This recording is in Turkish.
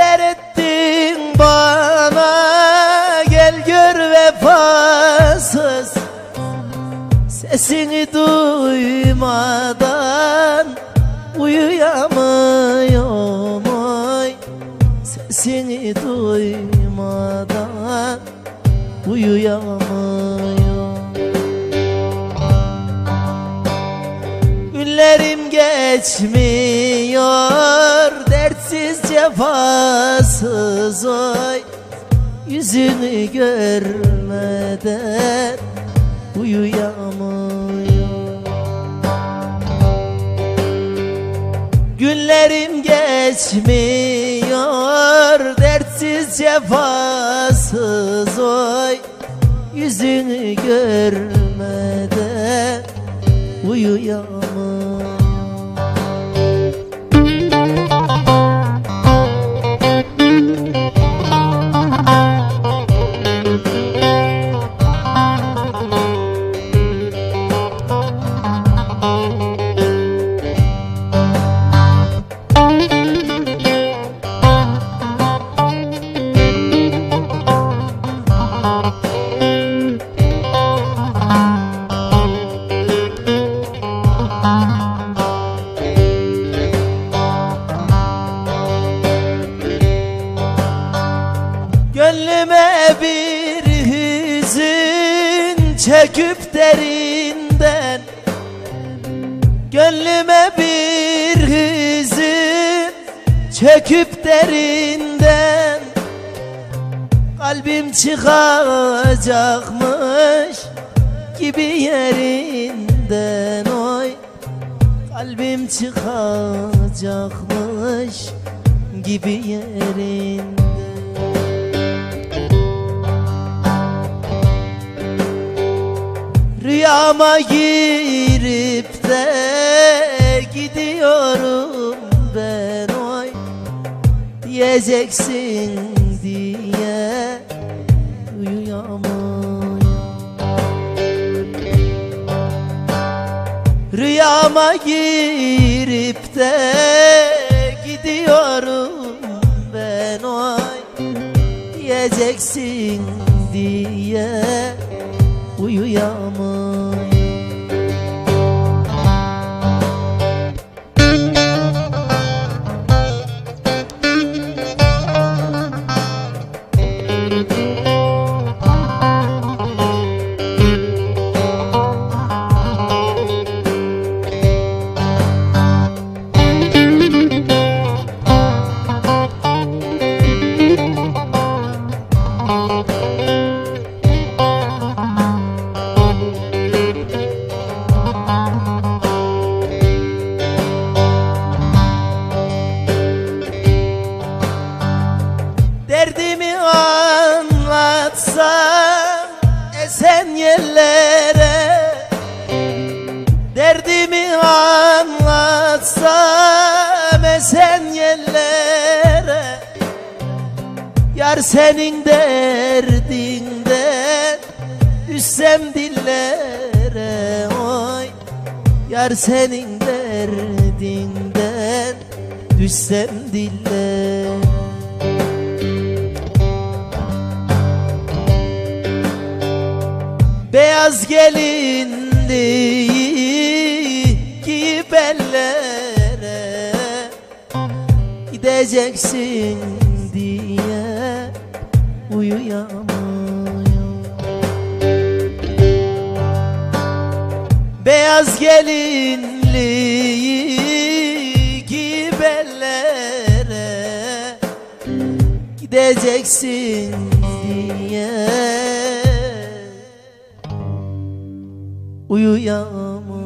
neler ettin bana? Gel gör vefasız. Sesini duymadan Uyuyamıyorum oy Sesini duymadan Uyuyamıyorum. Günlerim geçmiyor cefasız oy. Yüzünü görmeden uyuyamıyorum. Günlerim geçmiyor dertsiz cefasız oy. Yüzünü görmeden uyuyamıyorum Gönlüme bir hüzün çekip derinden. Gönlüme bir hüzün çekip derinden. Kalbim çıkacakmış gibi yerinden Kalbim çıkacakmış gibi yerinden Rüyama girip de gidiyorum ben oy Diyeceksin diye Rüyama girip de gidiyorum ben oy Diyeceksin yerlere Derdimi anlatsam esen yerlere Yar senin derdinden Düşsem dillere. Oy Yar senin derdinden Düşsem dillere Beyaz gelinliği giyip ellere Gideceksin diye uyuyamıyorum. Beyaz gelinliği giyip ellere Gideceksin diye Uyuyamam